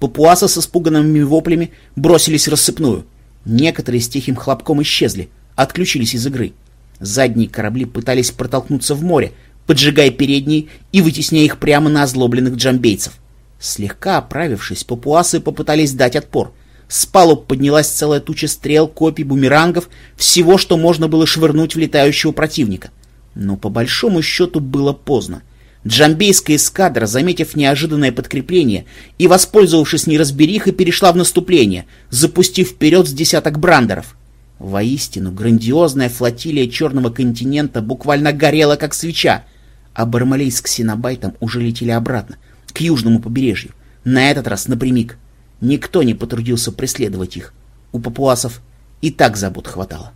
Папуасы с испуганными воплями бросились рассыпную. Некоторые с тихим хлопком исчезли, отключились из игры. Задние корабли пытались протолкнуться в море, поджигая передние и вытесняя их прямо на озлобленных джамбейцев. Слегка оправившись, папуасы попытались дать отпор. С палуб поднялась целая туча стрел, копий, бумерангов, всего, что можно было швырнуть в летающего противника. Но по большому счету было поздно. Джамбейская эскадра, заметив неожиданное подкрепление и воспользовавшись неразберихой, перешла в наступление, запустив вперед с десяток брандеров. Воистину, грандиозная флотилия Черного континента буквально горела, как свеча, а Бармалей с Ксенобайтом уже летели обратно, к южному побережью, на этот раз напрямик. Никто не потрудился преследовать их. У папуасов и так забот хватало.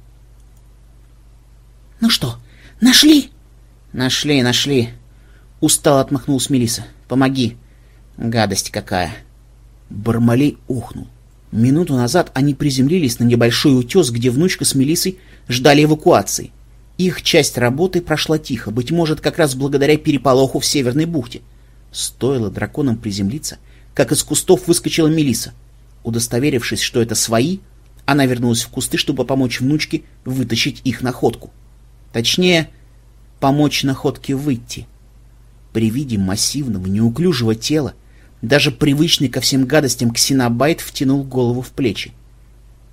— Ну что, нашли? — Нашли, нашли. Устал отмахнулась Мелиса. Помоги. Гадость какая. Бармалей ухнул. Минуту назад они приземлились на небольшой утес, где внучка с Мелисой ждали эвакуации. Их часть работы прошла тихо, быть может, как раз благодаря переполоху в Северной бухте. Стоило драконам приземлиться, как из кустов выскочила Мелиса. Удостоверившись, что это свои, она вернулась в кусты, чтобы помочь внучке вытащить их находку. Точнее, помочь находке выйти. При виде массивного, неуклюжего тела даже привычный ко всем гадостям ксенобайт втянул голову в плечи.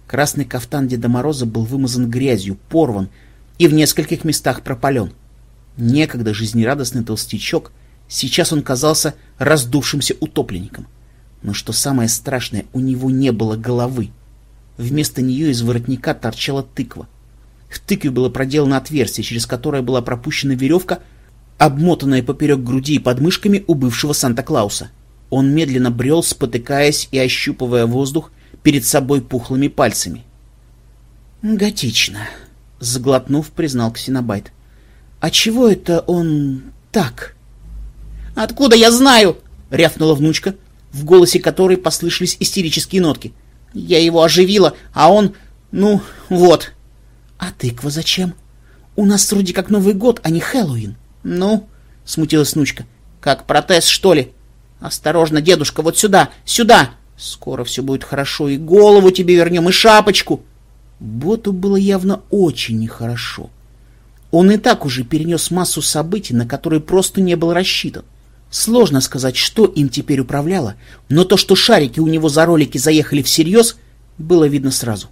Красный кафтан Деда Мороза был вымазан грязью, порван и в нескольких местах пропален. Некогда жизнерадостный толстячок, сейчас он казался раздувшимся утопленником. Но что самое страшное, у него не было головы. Вместо нее из воротника торчала тыква. В тыкве было проделано отверстие, через которое была пропущена веревка, обмотанная поперек груди и подмышками у бывшего Санта-Клауса. Он медленно брел, спотыкаясь и ощупывая воздух перед собой пухлыми пальцами. «Готично», — заглотнув, признал Ксенобайт. «А чего это он так?» «Откуда я знаю?» — рявкнула внучка, в голосе которой послышались истерические нотки. «Я его оживила, а он... ну, вот». «А тыква зачем? У нас вроде как Новый год, а не Хэллоуин». «Ну?» — смутилась внучка. «Как протез, что ли?» «Осторожно, дедушка, вот сюда, сюда! Скоро все будет хорошо, и голову тебе вернем, и шапочку!» Боту было явно очень нехорошо. Он и так уже перенес массу событий, на которые просто не был рассчитан. Сложно сказать, что им теперь управляло, но то, что шарики у него за ролики заехали всерьез, было видно сразу.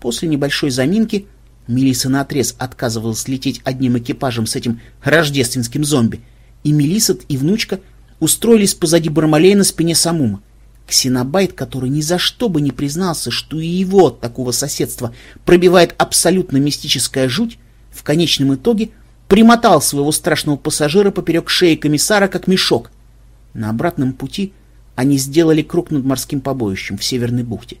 После небольшой заминки Мелисса наотрез отказывалась лететь одним экипажем с этим рождественским зомби, и Мелисат и внучка — устроились позади Бармалея на спине Самума. Ксенобайт, который ни за что бы не признался, что и его от такого соседства пробивает абсолютно мистическая жуть, в конечном итоге примотал своего страшного пассажира поперек шеи комиссара, как мешок. На обратном пути они сделали круг над морским побоищем в Северной бухте.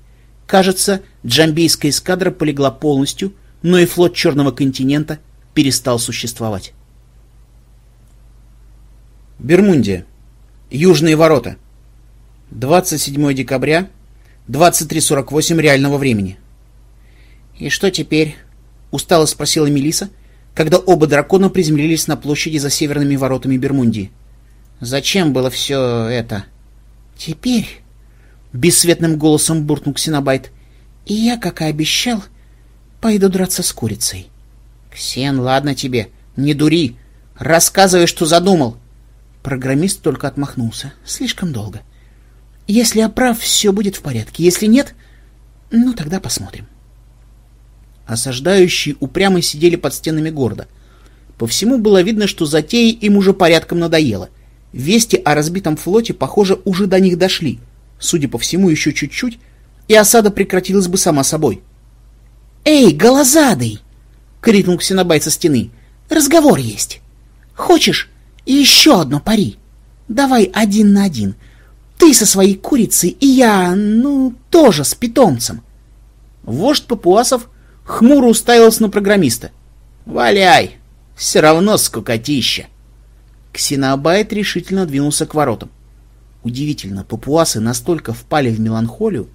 Кажется, джамбейская эскадра полегла полностью, но и флот Черного континента перестал существовать. Бермундия. Южные ворота. 27 декабря, 23.48 реального времени. «И что теперь?» — устало спросила Мелиса, когда оба дракона приземлились на площади за северными воротами Бермундии. «Зачем было все это?» «Теперь...» — бесцветным голосом буркнул Ксенобайт. «И я, как и обещал, пойду драться с курицей». «Ксен, ладно тебе, не дури. Рассказывай, что задумал. Программист только отмахнулся. Слишком долго. Если я прав, все будет в порядке. Если нет, ну тогда посмотрим. Осаждающие упрямо сидели под стенами города. По всему было видно, что затея им уже порядком надоело. Вести о разбитом флоте, похоже, уже до них дошли. Судя по всему, еще чуть-чуть, и осада прекратилась бы сама собой. «Эй, голозадый!» — крикнул Ксенобай со стены. «Разговор есть!» Хочешь еще одно пари? Давай один на один. Ты со своей курицей и я, ну, тоже с питомцем. Вождь папуасов хмуро уставился на программиста. «Валяй! Все равно скукотища!» Ксенобайт решительно двинулся к воротам. Удивительно, папуасы настолько впали в меланхолию,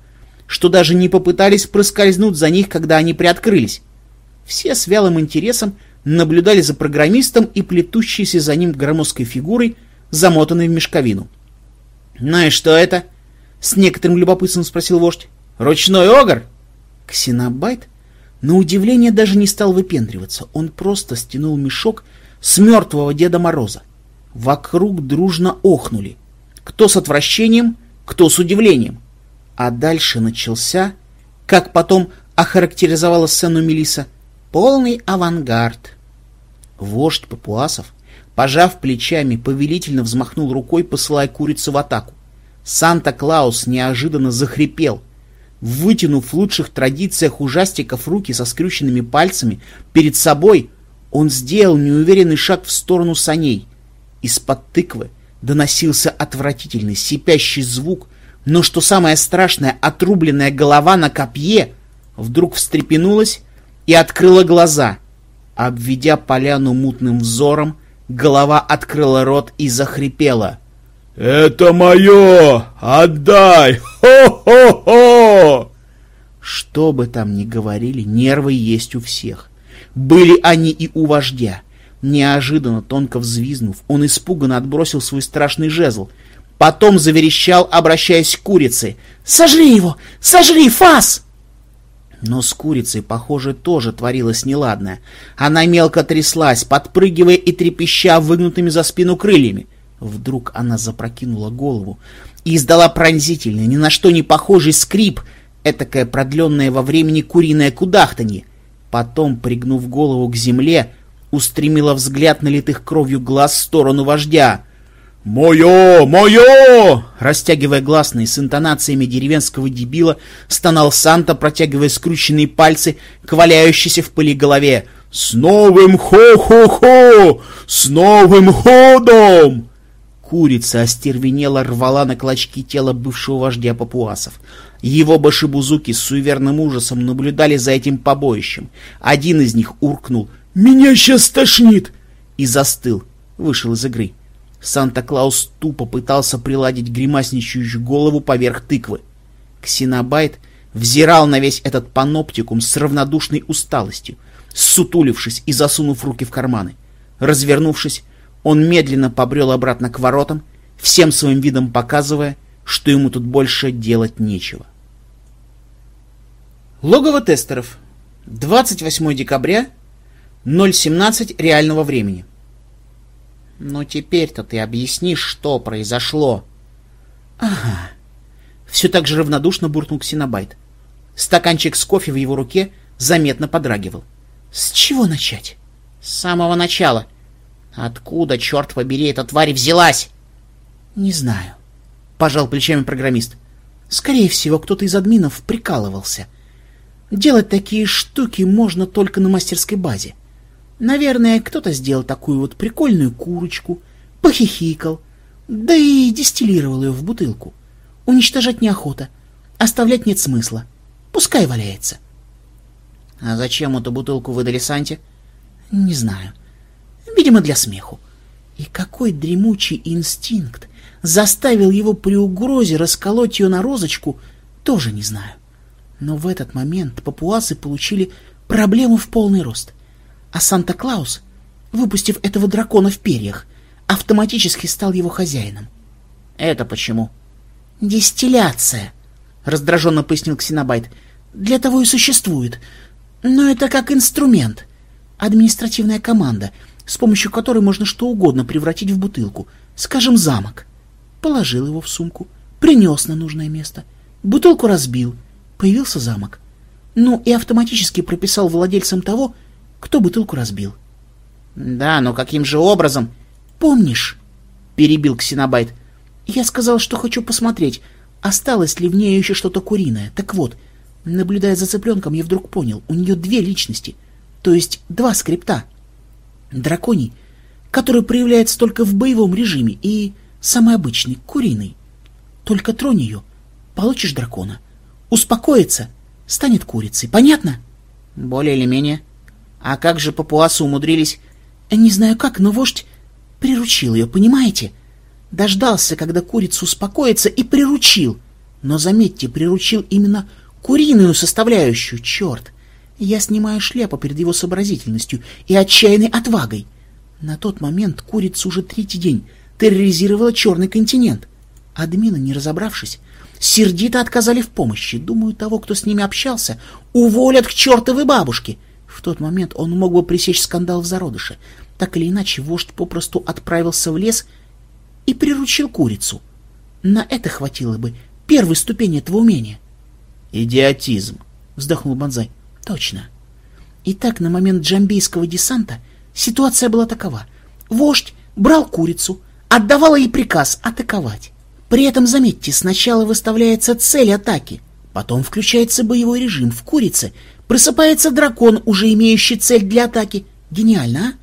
что даже не попытались проскользнуть за них, когда они приоткрылись. Все с вялым интересом наблюдали за программистом и плетущейся за ним громоздкой фигурой, замотанной в мешковину. «Ну и что это?» — с некоторым любопытством спросил вождь. «Ручной огр?» Ксенобайт, на удивление, даже не стал выпендриваться. Он просто стянул мешок с мертвого Деда Мороза. Вокруг дружно охнули. Кто с отвращением, кто с удивлением. А дальше начался, как потом охарактеризовала сцену Мелиса, полный авангард. Вождь папуасов, пожав плечами, повелительно взмахнул рукой, посылая курицу в атаку. Санта-Клаус неожиданно захрипел, Вытянув в лучших традициях ужастиков руки со скрюченными пальцами перед собой, он сделал неуверенный шаг в сторону саней. Из-под тыквы доносился отвратительный сипящий звук, но что самое страшное, отрубленная голова на копье вдруг встрепенулась и открыла глаза. Обведя поляну мутным взором, голова открыла рот и захрипела — «Это мое! Отдай! Хо-хо-хо!» Что бы там ни говорили, нервы есть у всех. Были они и у вождя. Неожиданно, тонко взвизнув, он испуганно отбросил свой страшный жезл. Потом заверещал, обращаясь к курице. «Сожри его! Сожри, Фас!» Но с курицей, похоже, тоже творилось неладное. Она мелко тряслась, подпрыгивая и трепеща выгнутыми за спину крыльями. Вдруг она запрокинула голову и издала пронзительный, ни на что не похожий скрип, этакое продленное во времени куриное кудахтанье. Потом, пригнув голову к земле, устремила взгляд налитых кровью глаз в сторону вождя. «Мое! Мое!» Растягивая гласные с интонациями деревенского дебила, стонал Санта, протягивая скрученные пальцы к валяющейся в пыли голове. «С новым хо-хо-хо! С новым ходом!» Курица остервенела рвала на клочки тело бывшего вождя папуасов. Его башибузуки с суеверным ужасом наблюдали за этим побоищем. Один из них уркнул «Меня сейчас тошнит!» и застыл, вышел из игры. Санта-Клаус тупо пытался приладить гримасничающую голову поверх тыквы. Ксенобайт взирал на весь этот паноптикум с равнодушной усталостью, сутулившись и засунув руки в карманы. Развернувшись, он медленно побрел обратно к воротам, всем своим видом показывая, что ему тут больше делать нечего. Логово тестеров. 28 декабря, 0.17 реального времени. Но теперь-то ты объяснишь, что произошло. Ага. Все так же равнодушно буркнул Ксенобайт. Стаканчик с кофе в его руке заметно подрагивал. С чего начать? С самого начала — Откуда, черт побери, эта тварь взялась? Не знаю. Пожал плечами программист. Скорее всего, кто-то из админов прикалывался. Делать такие штуки можно только на мастерской базе. Наверное, кто-то сделал такую вот прикольную курочку, похихикал, да и дистиллировал ее в бутылку. Уничтожать неохота, оставлять нет смысла. Пускай валяется. А зачем эту бутылку выдали Санте? Не знаю. — видимо, для смеху. И какой дремучий инстинкт заставил его при угрозе расколоть ее на розочку, тоже не знаю. Но в этот момент папуасы получили проблему в полный рост. А Санта-Клаус, выпустив этого дракона в перьях, автоматически стал его хозяином. Это почему? Дистилляция, раздраженно пояснил Ксенобайт. Для того и существует. Но это как инструмент. Административная команда — с помощью которой можно что угодно превратить в бутылку, скажем, замок. Положил его в сумку, принес на нужное место, бутылку разбил, появился замок. Ну и автоматически прописал владельцам того, кто бутылку разбил. Да, но каким же образом? Помнишь? Перебил Ксенобайт. Я сказал, что хочу посмотреть, осталось ли в ней еще что-то куриное. Так вот, наблюдая за цыпленком, я вдруг понял, у нее две личности, то есть два скрипта — Драконий который проявляется только в боевом режиме и самый обычный, куриный. Только тронь ее, получишь дракона. Успокоится, станет курицей. Понятно? Более или менее. А как же папуасы умудрились... Не знаю как, но вождь приручил ее, понимаете? Дождался, когда курица успокоится, и приручил. Но, заметьте, приручил именно куриную составляющую. Черт! Я снимаю шляпу перед его сообразительностью и отчаянной отвагой. На тот момент курица уже третий день терроризировала черный континент. Админы, не разобравшись, сердито отказали в помощи. Думаю, того, кто с ними общался, уволят к чертовой бабушке. В тот момент он мог бы пресечь скандал в зародыше. Так или иначе, вождь попросту отправился в лес и приручил курицу. На это хватило бы первой ступени этого умения. «Идиотизм!» — вздохнул Бонзай. «Точно. Итак, на момент джамбийского десанта ситуация была такова. Вождь брал курицу, отдавал ей приказ атаковать. При этом, заметьте, сначала выставляется цель атаки, потом включается боевой режим в курице, просыпается дракон, уже имеющий цель для атаки. Гениально, а?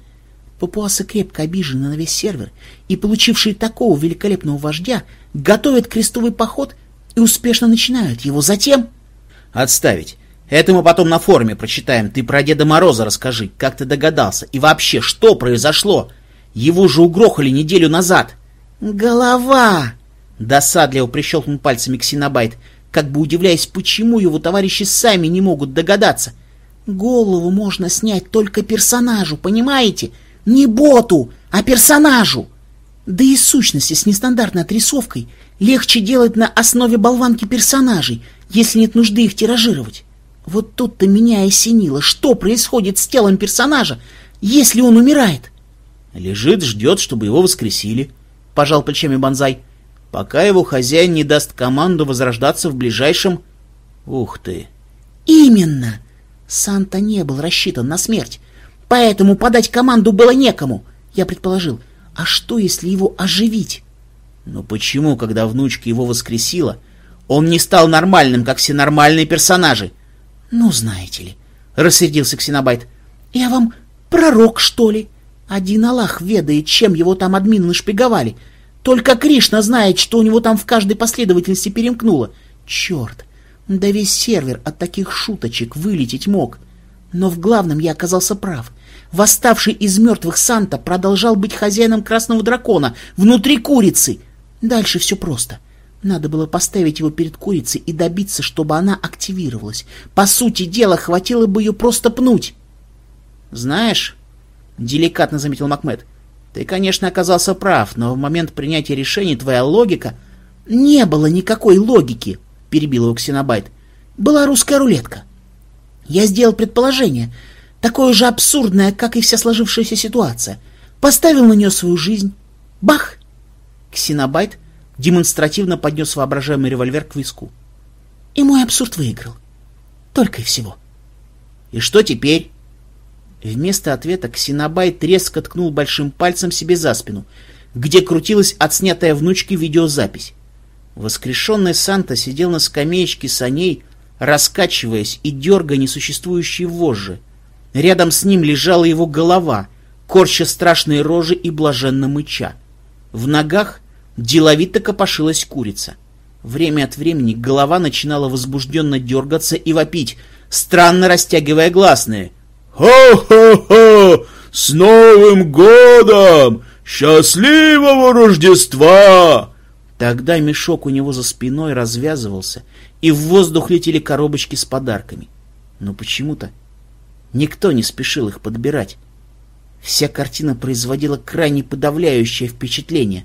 Папуасы крепко обижены на весь сервер и, получившие такого великолепного вождя, готовят крестовый поход и успешно начинают его. Затем... Отставить. Это мы потом на форуме прочитаем. Ты про Деда Мороза расскажи, как ты догадался. И вообще, что произошло? Его же угрохали неделю назад. Голова! Досадливо прищелкнул пальцами Ксенобайт, как бы удивляясь, почему его товарищи сами не могут догадаться. Голову можно снять только персонажу, понимаете? Не боту, а персонажу. Да и сущности с нестандартной отрисовкой легче делать на основе болванки персонажей, если нет нужды их тиражировать. Вот тут-то меня и осенило, что происходит с телом персонажа, если он умирает. Лежит, ждет, чтобы его воскресили, — пожал плечами Бонзай пока его хозяин не даст команду возрождаться в ближайшем... Ух ты! Именно! Санта не был рассчитан на смерть, поэтому подать команду было некому. Я предположил, а что, если его оживить? Но почему, когда внучка его воскресила, он не стал нормальным, как все нормальные персонажи? Ну, знаете ли, рассердился Ксенобайт, я вам пророк, что ли? Один Аллах ведает, чем его там админы нашпиговали — только Кришна знает, что у него там в каждой последовательности перемкнуло. Черт, да весь сервер от таких шуточек вылететь мог. Но в главном я оказался прав. Восставший из мертвых Санта продолжал быть хозяином красного дракона внутри курицы. Дальше все просто. Надо было поставить его перед курицей и добиться, чтобы она активировалась. По сути дела, хватило бы ее просто пнуть. «Знаешь», — деликатно заметил Макмед, ты, конечно, оказался прав, но в момент принятия решений твоя логика... Не было никакой логики, перебил его Ксенобайт. Была русская рулетка. Я сделал предположение, такое же абсурдное, как и вся сложившаяся ситуация. Поставил на нее свою жизнь. Бах! Ксенобайт демонстративно поднес воображаемый револьвер к виску. И мой абсурд выиграл. Только и всего. И что теперь? Вместо ответа Ксенобайт резко ткнул большим пальцем себе за спину, где крутилась отснятая внучки видеозапись. Воскрешенный Санта сидел на скамеечке саней, раскачиваясь и дергая несуществующие вожжи. Рядом с ним лежала его голова, корча страшные рожи и блаженно мыча. В ногах деловито копошилась курица. Время от времени голова начинала возбужденно дергаться и вопить, странно растягивая гласные — «Хо-хо-хо! С Новым годом! Счастливого Рождества!» Тогда мешок у него за спиной развязывался, и в воздух летели коробочки с подарками. Но почему-то никто не спешил их подбирать. Вся картина производила крайне подавляющее впечатление.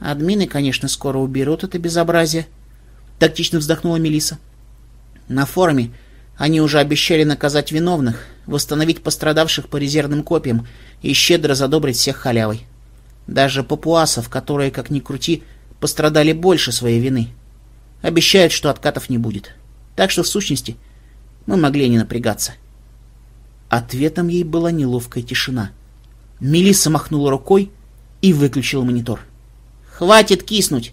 Админы, конечно, скоро уберут это безобразие, — тактично вздохнула Мелиса. На форуме они уже обещали наказать виновных, восстановить пострадавших по резервным копиям и щедро задобрить всех халявой. Даже папуасов, которые, как ни крути, пострадали больше своей вины. Обещают, что откатов не будет. Так что, в сущности, мы могли не напрягаться. Ответом ей была неловкая тишина. Мелисса махнула рукой и выключила монитор. «Хватит киснуть!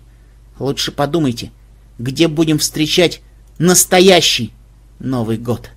Лучше подумайте, где будем встречать настоящий Новый год.